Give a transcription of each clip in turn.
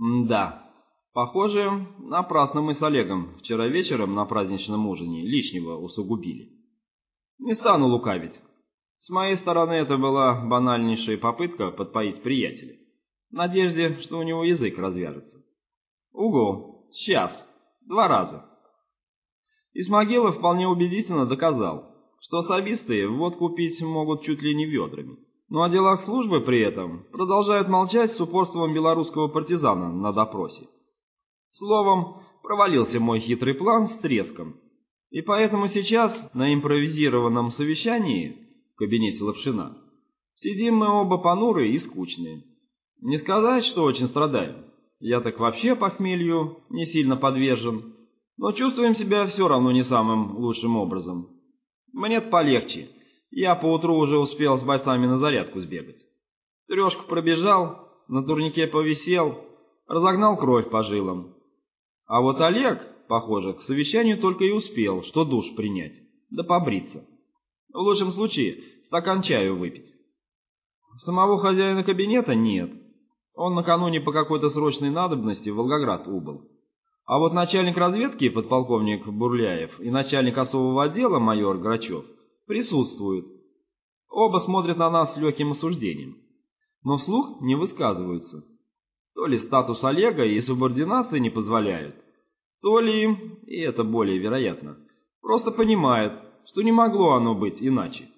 да, похоже, напрасно мы с Олегом вчера вечером на праздничном ужине лишнего усугубили. Не стану лукавить. С моей стороны это была банальнейшая попытка подпоить приятеля. В надежде, что у него язык развяжется. Угу, сейчас, два раза. Исмагилов вполне убедительно доказал, что особисты водку пить могут чуть ли не ведрами. Но о делах службы при этом продолжают молчать с упорством белорусского партизана на допросе. Словом, провалился мой хитрый план с треском. И поэтому сейчас на импровизированном совещании в кабинете Лапшина сидим мы оба понурые и скучные. Не сказать, что очень страдаем. Я так вообще похмелью не сильно подвержен, но чувствуем себя все равно не самым лучшим образом. мне полегче. Я поутру уже успел с бойцами на зарядку сбегать. Трешку пробежал, на турнике повисел, разогнал кровь по жилам. А вот Олег, похоже, к совещанию только и успел, что душ принять, да побриться. В лучшем случае стакан чаю выпить. Самого хозяина кабинета нет. Он накануне по какой-то срочной надобности в Волгоград убыл. А вот начальник разведки, подполковник Бурляев, и начальник особого отдела, майор Грачев, присутствуют. Оба смотрят на нас с легким осуждением, но вслух не высказываются. То ли статус Олега и субординации не позволяют, то ли, и это более вероятно, просто понимают, что не могло оно быть иначе.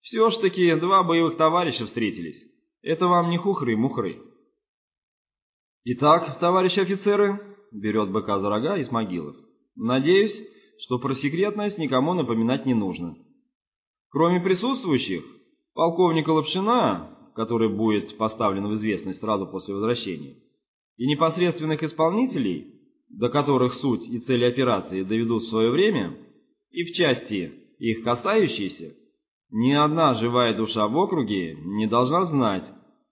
Все ж таки два боевых товарища встретились. Это вам не хухры-мухры. Итак, товарищи офицеры, берет быка за рога из могилов. Надеюсь, что про секретность никому напоминать не нужно. Кроме присутствующих, полковника Лапшина, который будет поставлен в известность сразу после возвращения, и непосредственных исполнителей, до которых суть и цели операции доведут в свое время, и в части их касающиеся, ни одна живая душа в округе не должна знать,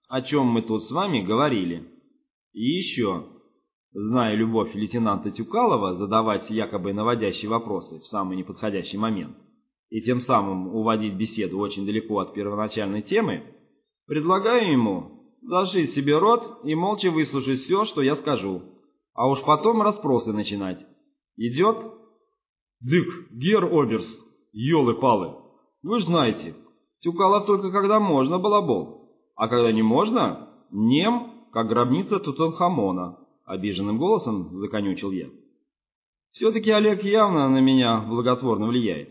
о чем мы тут с вами говорили. И еще, зная любовь лейтенанта Тюкалова задавать якобы наводящие вопросы в самый неподходящий момент, и тем самым уводить беседу очень далеко от первоначальной темы, предлагаю ему зашить себе рот и молча выслушать все, что я скажу, а уж потом расспросы начинать. Идет? Дык, гер Оберс, елы-палы, вы ж знаете, Тюкалов только когда можно балабол, а когда не можно, нем, как гробница Тутанхамона, обиженным голосом законючил я. Все-таки Олег явно на меня благотворно влияет.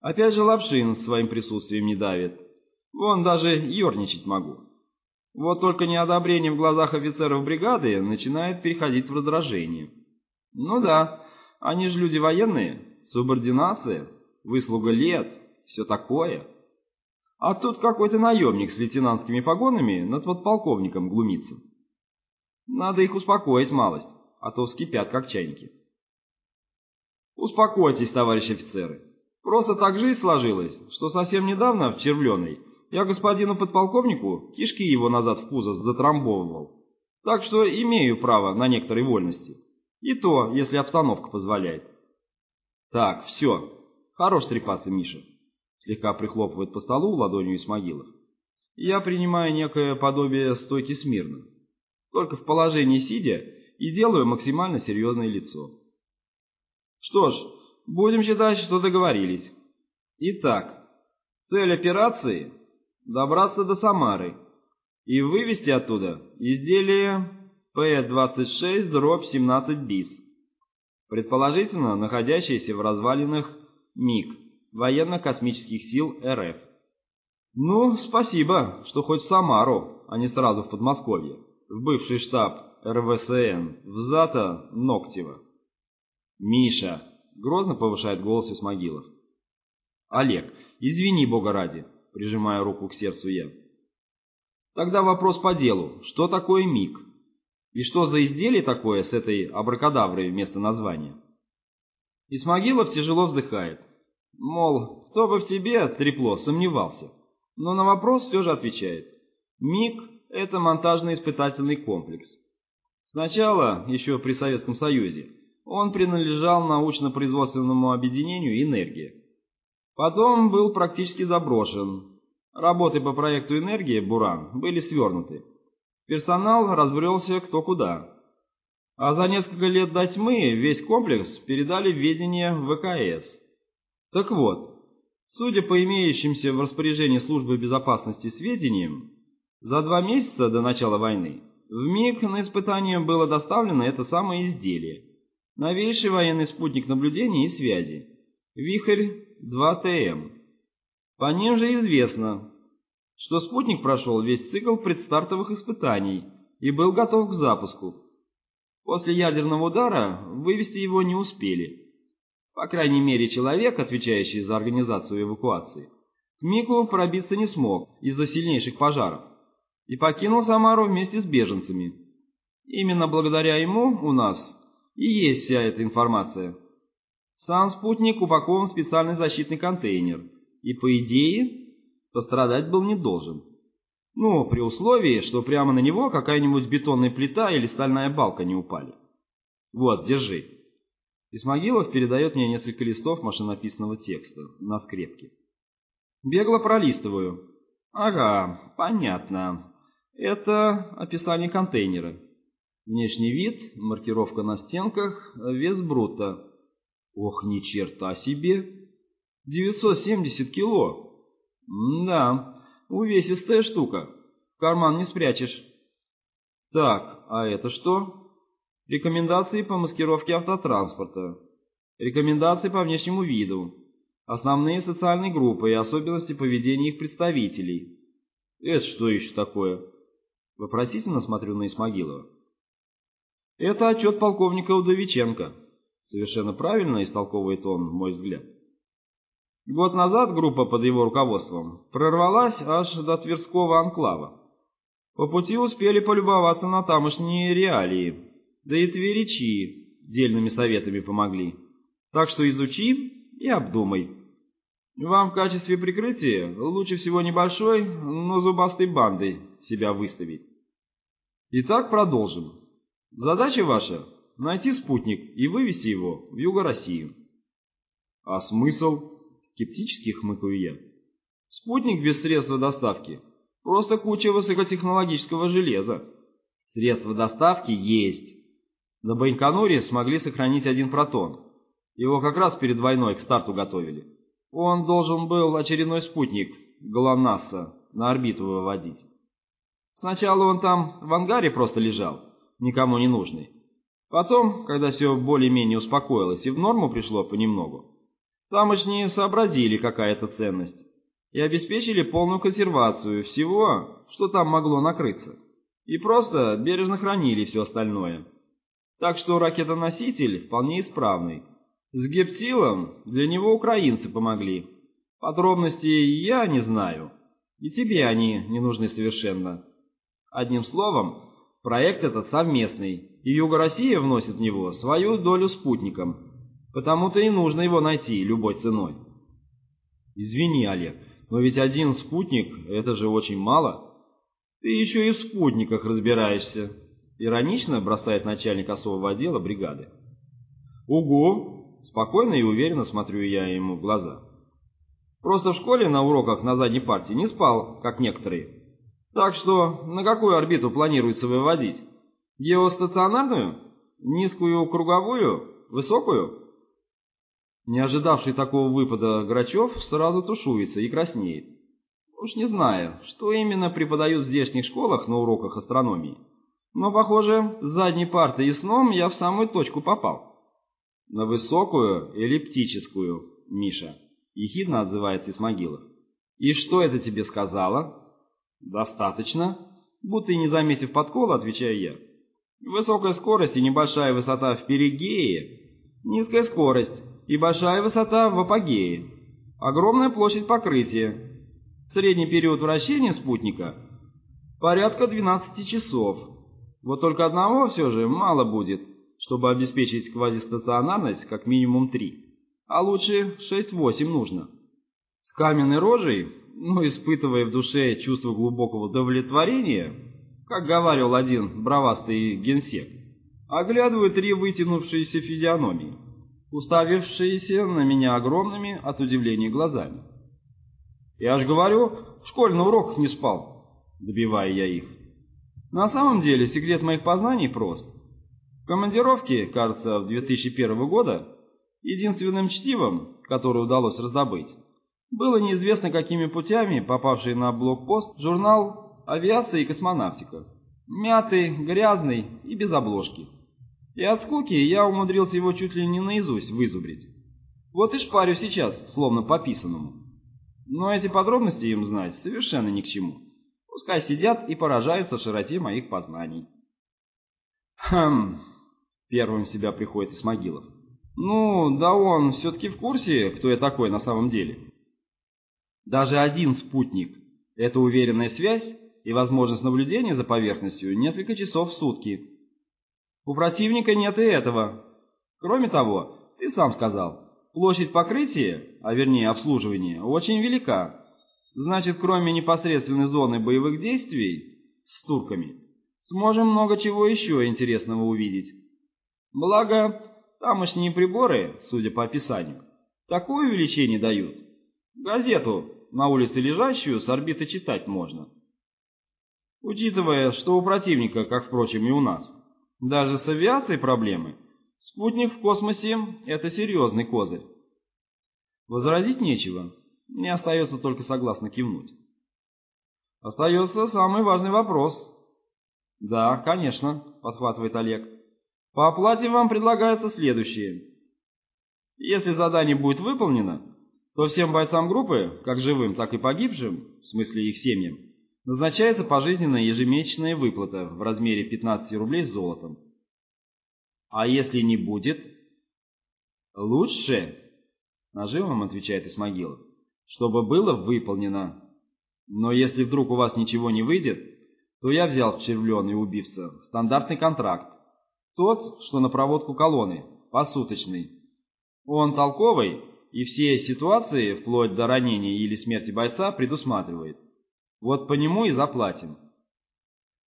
Опять же Лапшин своим присутствием не давит. Вон даже ерничать могу. Вот только неодобрение в глазах офицеров бригады начинает переходить в раздражение. Ну да, они же люди военные, субординация, выслуга лет, все такое. А тут какой-то наемник с лейтенантскими погонами над подполковником глумится. Надо их успокоить малость, а то вскипят, как чайники. Успокойтесь, товарищи офицеры. Просто так жизнь сложилась, что совсем недавно в Червленой я господину подполковнику кишки его назад в пузо затрамбовывал. Так что имею право на некоторые вольности. И то, если обстановка позволяет. Так, все. Хорош трепаться, Миша. Слегка прихлопывает по столу ладонью Исмагилов. Я принимаю некое подобие стойки смирно. Только в положении сидя и делаю максимально серьезное лицо. Что ж, Будем считать, что договорились. Итак, цель операции – добраться до Самары и вывести оттуда изделие П-26 дробь 17 БИС, предположительно находящееся в развалинах МиГ, военно-космических сил РФ. Ну, спасибо, что хоть в Самару, а не сразу в Подмосковье, в бывший штаб РВСН, в Зата Ноктева. Миша, Грозно повышает голос Исмагилов. «Олег, извини, бога ради», — прижимая руку к сердцу я. «Тогда вопрос по делу. Что такое МИГ? И что за изделие такое с этой абракадаврой вместо названия?» Исмагилов тяжело вздыхает. Мол, кто бы в тебе, трепло, сомневался. Но на вопрос все же отвечает. МИГ — это монтажно-испытательный комплекс. Сначала, еще при Советском Союзе, он принадлежал научно-производственному объединению «Энергия». Потом был практически заброшен. Работы по проекту «Энергия» «Буран» были свернуты. Персонал разбрелся кто куда. А за несколько лет до тьмы весь комплекс передали в ведение ВКС. Так вот, судя по имеющимся в распоряжении службы безопасности сведениям, за два месяца до начала войны в МИГ на испытание было доставлено это самое изделие. Новейший военный спутник наблюдения и связи. Вихрь-2ТМ. По ним же известно, что спутник прошел весь цикл предстартовых испытаний и был готов к запуску. После ядерного удара вывести его не успели. По крайней мере, человек, отвечающий за организацию эвакуации, к Мику пробиться не смог из-за сильнейших пожаров и покинул Самару вместе с беженцами. Именно благодаря ему у нас и есть вся эта информация. Сам спутник упакован в специальный защитный контейнер и, по идее, пострадать был не должен. Ну, при условии, что прямо на него какая-нибудь бетонная плита или стальная балка не упали. Вот, держи. Исмагилов передает мне несколько листов машинописного текста на скрепке. Бегло пролистываю. Ага, понятно. Это описание контейнера. Внешний вид, маркировка на стенках, вес брута. Ох, ни черта себе! 970 кило. да, увесистая штука. В карман не спрячешь. Так, а это что? Рекомендации по маскировке автотранспорта. Рекомендации по внешнему виду. Основные социальные группы и особенности поведения их представителей. Это что еще такое? Вопросительно смотрю на Исмагилова. Это отчет полковника Удовиченко. Совершенно правильно истолковывает он мой взгляд. Год назад группа под его руководством прорвалась аж до Тверского анклава. По пути успели полюбоваться на тамошние реалии, да и тверичи дельными советами помогли. Так что изучи и обдумай. Вам в качестве прикрытия лучше всего небольшой, но зубастой бандой себя выставить. Итак, продолжим. Задача ваша – найти спутник и вывести его в Юго-Россию. А смысл? Скептически хмыкаю я. Спутник без средства доставки – просто куча высокотехнологического железа. Средства доставки есть. На Байконуре смогли сохранить один протон. Его как раз перед войной к старту готовили. Он должен был очередной спутник ГЛОНАССа на орбиту выводить. Сначала он там в ангаре просто лежал, никому не нужный. Потом, когда все более-менее успокоилось и в норму пришло понемногу, тамошние сообразили, какая это ценность, и обеспечили полную консервацию всего, что там могло накрыться, и просто бережно хранили все остальное. Так что ракетоноситель вполне исправный. С гептилом для него украинцы помогли. Подробностей я не знаю, и тебе они не нужны совершенно. Одним словом, проект этот совместный, и Юго-Россия вносит в него свою долю спутником, потому-то и нужно его найти любой ценой. Извини, Олег, но ведь один спутник — это же очень мало. Ты еще и в спутниках разбираешься, иронично бросает начальник особого отдела бригады. Угу, спокойно и уверенно смотрю я ему в глаза. Просто в школе на уроках на задней партии не спал, как некоторые. Так что на какую орбиту планируется выводить? Геостационарную? Низкую круговую? Высокую? Не ожидавший такого выпада Грачев сразу тушуется и краснеет. Уж не знаю, что именно преподают в здешних школах на уроках астрономии. Но, похоже, с задней партой и сном я в самую точку попал. На высокую эллиптическую, Миша, ехидно отзывается Исмагилов. И что это тебе сказала? «Достаточно?» Будто и не заметив подкола, отвечаю я. «Высокая скорость и небольшая высота в перигее, низкая скорость и большая высота в апогее, огромная площадь покрытия, средний период вращения спутника – порядка 12 часов. Вот только одного все же мало будет, чтобы обеспечить квазистационарность как минимум 3, а лучше 6-8 нужно. С каменной рожей но испытывая в душе чувство глубокого удовлетворения, как говаривал один бравастый генсек, оглядываю три вытянувшиеся физиономии, уставившиеся на меня огромными от удивления глазами. Я ж говорю, в школьных уроках не спал, добивая я их. На самом деле секрет моих познаний прост. В командировке, кажется, в 2001 года, единственным чтивом, которое удалось раздобыть, было неизвестно какими путями попавший на блокпост журнал «Авиация и космонавтика». Мятый, грязный и без обложки. И от скуки я умудрился его чуть ли не наизусть вызубрить. Вот и шпарю сейчас, словно по писанному. Но эти подробности им знать совершенно ни к чему. Пускай сидят и поражаются широте моих познаний. Хм, первым себя приходит Исмагилов. Ну, да он все-таки в курсе, кто я такой на самом деле. Даже один спутник — это уверенная связь и возможность наблюдения за поверхностью несколько часов в сутки. У противника нет и этого. Кроме того, ты сам сказал, Площадь покрытия, а вернее обслуживания, очень велика. Значит, кроме непосредственной зоны боевых действий с турками, сможем много чего еще интересного увидеть. Благо, тамошние приборы, судя по описанию, такое увеличение дают. Газету, на улице лежащую, с орбиты читать можно. Учитывая, что у противника, как, впрочем, и у нас, даже с авиацией проблемы – Спутник в космосе — это серьезный козырь. Возразить нечего, мне остается только согласно кивнуть. Остается самый важный вопрос. Да, конечно, подхватывает Олег. По оплате вам предлагается следующее. Если задание будет выполнено, то всем бойцам группы, как живым, так и погибшим, в смысле их семьям, назначается пожизненная ежемесячная выплата в размере 15 рублей с золотом. А если не будет? Лучше, нажимом отвечает Исмагилов, чтобы было выполнено. Но если вдруг у вас ничего не выйдет, то я взял в червленый убивца стандартный контракт. Тот, что на проводку колонны, посуточный. Он толковый и все ситуации, вплоть до ранения или смерти бойца, предусматривает. Вот по нему и заплатим.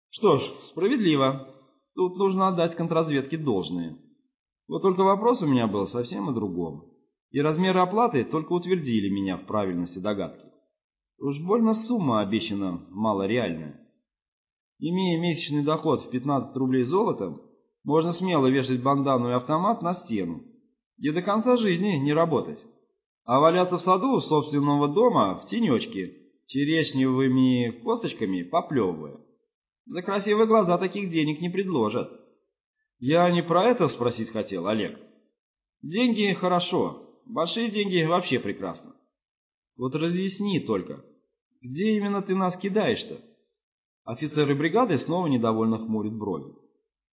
Что ж, справедливо. Тут нужно отдать контрразведке должное. Вот только вопрос у меня был совсем о другом. И размеры оплаты только утвердили меня в правильности догадки. Уж больно сумма обещана малореальная. Имея месячный доход в 15 рублей золотом, можно смело вешать бандану и автомат на стену и до конца жизни не работать, а валяться в саду собственного дома в тенечке, черешневыми косточками поплевывая. За красивые глаза таких денег не предложат. Я не про это спросить хотел, Олег. Деньги хорошо, большие деньги вообще прекрасно. Вот разъясни только, где именно ты нас кидаешь-то? Офицеры бригады снова недовольно хмурят брови.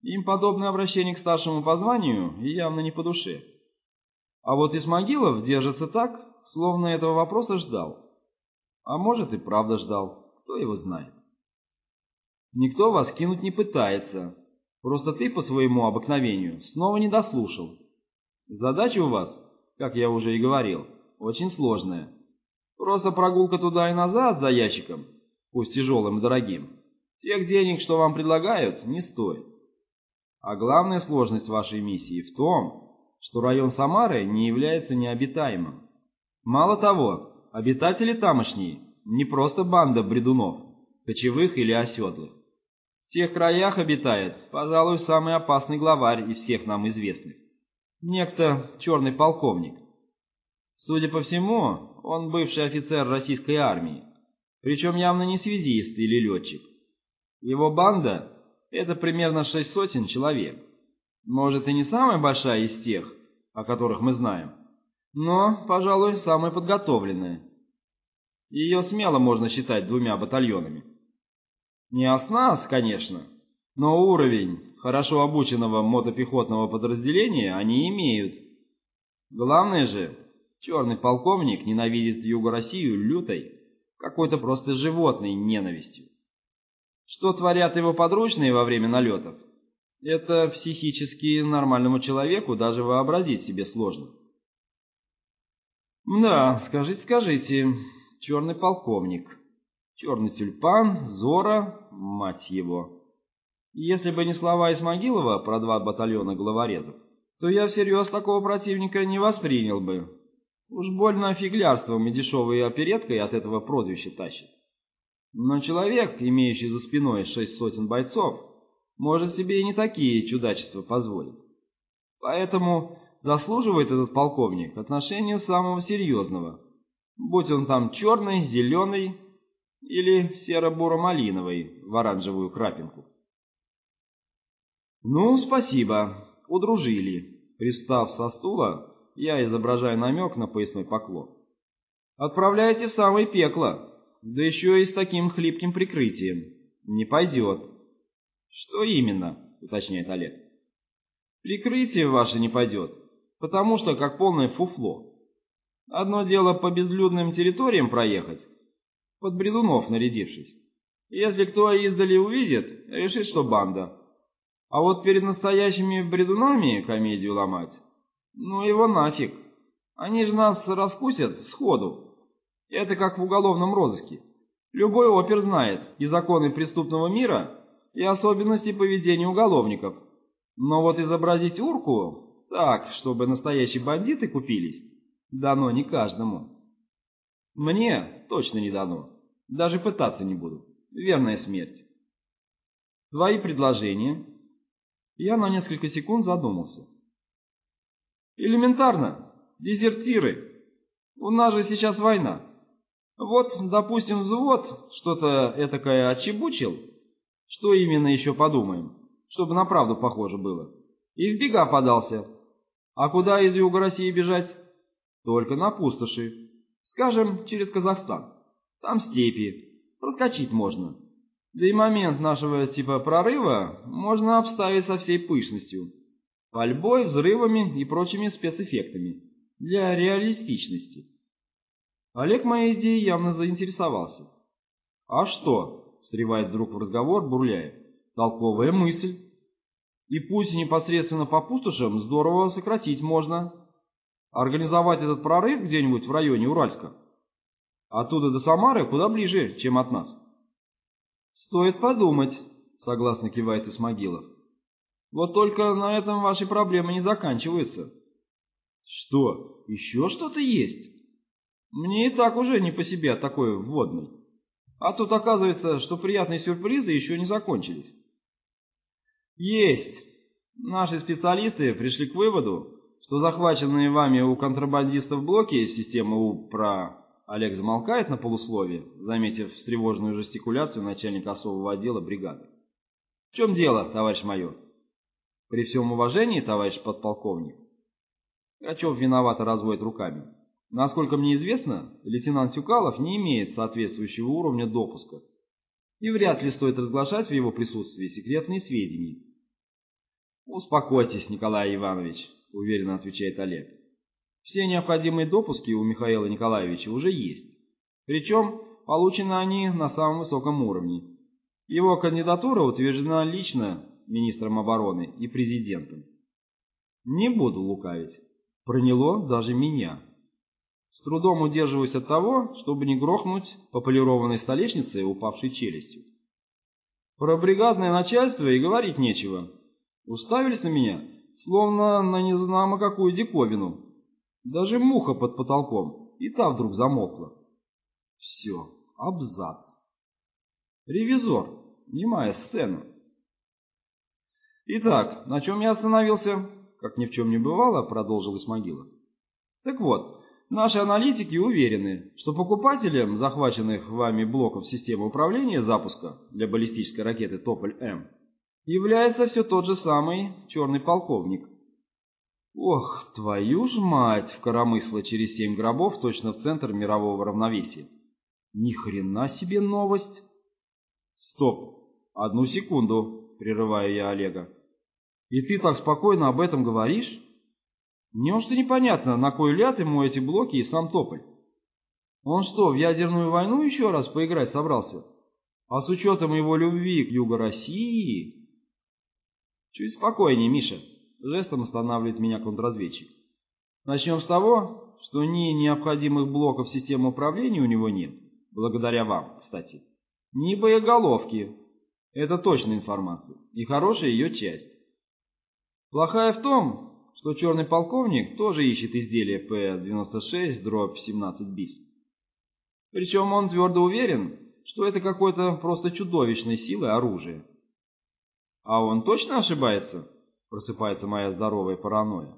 Им подобное обращение к старшему по званию явно не по душе. А вот Исмагилов держится так, словно этого вопроса ждал. А может и правда ждал, кто его знает. Никто вас кинуть не пытается. Просто ты по своему обыкновению снова не дослушал. Задача у вас, как я уже и говорил, очень сложная. Просто прогулка туда и назад за ящиком, пусть тяжелым и дорогим, тех денег, что вам предлагают, не стоит. А главная сложность вашей миссии в том, что район Самары не является необитаемым. Мало того, обитатели тамошние не просто банда бредунов, кочевых или оседлых. В тех краях обитает, пожалуй, самый опасный главарь из всех нам известных. Некто черный полковник. Судя по всему, он бывший офицер российской армии, причем явно не связист или летчик. Его банда — это примерно шесть сотен человек. Может, и не самая большая из тех, о которых мы знаем, но, пожалуй, самая подготовленная. Ее смело можно считать двумя батальонами. Не оснас, конечно, но уровень хорошо обученного мотопехотного подразделения они имеют. Главное же, черный полковник ненавидит Юго-Россию лютой, какой-то просто животной ненавистью. Что творят его подручные во время налетов, это психически нормальному человеку даже вообразить себе сложно. Да, скажите, скажите, черный полковник. Черный тюльпан, Зора, мать его. Если бы не слова Исмагилова про два батальона главорезов, то я всерьез такого противника не воспринял бы. Уж больно фиглярством и дешевой опереткой от этого прозвища тащит. Но человек, имеющий за спиной шесть сотен бойцов, может себе и не такие чудачества позволить. Поэтому заслуживает этот полковник отношения самого серьезного, будь он там черный, зеленый или серо-буро-малиновый в оранжевую крапинку. «Ну, спасибо, удружили». Пристав со стула, я изображаю намек на поясной поклон. «Отправляйте в самое пекло, да еще и с таким хлипким прикрытием. Не пойдет». «Что именно?» — уточняет Олег. «Прикрытие ваше не пойдет, потому что как полное фуфло. Одно дело по безлюдным территориям проехать, под бредунов нарядившись. Если кто издали увидит, решит, что банда. А вот перед настоящими бредунами комедию ломать, ну его нафиг. Они же нас раскусят сходу. Это как в уголовном розыске. Любой опер знает и законы преступного мира, и особенности поведения уголовников. Но вот изобразить урку так, чтобы настоящие бандиты купились, дано не каждому. Мне точно не дано. Даже пытаться не буду. Верная смерть. Твои предложения? Я на несколько секунд задумался. Элементарно. Дезертиры. У нас же сейчас война. Вот, допустим, взвод что-то этакое очебучил. Что именно еще подумаем, чтобы на правду похоже было. И в бега подался. А куда из юга России бежать? Только на пустоши. Скажем, через Казахстан. Там степи. Проскочить можно. Да и момент нашего типа прорыва можно обставить со всей пышностью. Пальбой, взрывами и прочими спецэффектами. Для реалистичности. Олег моей идеей явно заинтересовался. «А что?» — встревает вдруг в разговор Бурляев. «Толковая мысль. И путь непосредственно по пустошам здорово сократить можно. Организовать этот прорыв где-нибудь в районе Уральска. Оттуда до Самары куда ближе, чем от нас». «Стоит подумать», — согласно кивает Исмагилов. «Вот только на этом ваши проблемы не заканчиваются». «Что, еще что-то есть?» «Мне и так уже не по себе такой вводной. А тут оказывается, что приятные сюрпризы еще не закончились». «Есть. Наши специалисты пришли к выводу, что захваченные вами у контрабандистов блоки системы УПРА Олег замолкает на полусловие, заметив встревоженную жестикуляцию начальника особого отдела бригады. «В чем дело, товарищ майор?» «При всем уважении, товарищ подполковник». Качев виновато разводит руками. «Насколько мне известно, лейтенант Тюкалов не имеет соответствующего уровня допуска, и вряд ли стоит разглашать в его присутствии секретные сведения». «Успокойтесь, Николай Иванович», — уверенно отвечает Олег. Все необходимые допуски у Михаила Николаевича уже есть. Причем получены они на самом высоком уровне. Его кандидатура утверждена лично министром обороны и президентом. Не буду лукавить. Проняло даже меня. С трудом удерживаюсь от того, чтобы не грохнуть по полированной столешнице упавшей челюстью. Про бригадное начальство и говорить нечего. Уставились на меня, словно на незнамо какую диковину, даже муха под потолком, и та вдруг замолкла. Все, абзац. Ревизор, немая сцена. Итак, на чем я остановился? Как ни в чем не бывало, продолжил Исмагилов. Так вот, наши аналитики уверены, что покупателем захваченных вами блоков системы управления запуска для баллистической ракеты «Тополь-М» является все тот же самый черный полковник, Ох, твою ж мать, вкоромысла через семь гробов точно в центр мирового равновесия. Ни хрена себе новость. Стоп, одну секунду, прерываю я Олега. И ты так спокойно об этом говоришь? Неужто непонятно, на кой ляд ему эти блоки и сам Тополь? Он что, в ядерную войну еще раз поиграть собрался? А с учетом его любви к Юго России... Чуть спокойнее, Миша. Жестом останавливает меня контрразведчик. Начнем с того, что ни необходимых блоков системы управления у него нет, благодаря вам, кстати, ни боеголовки. Это точная информация и хорошая ее часть. Плохая в том, что черный полковник тоже ищет изделие П-96 дробь 17 бис. Причем он твердо уверен, что это какое-то просто чудовищной силы оружие. А он точно ошибается? Просыпается моя здоровая паранойя.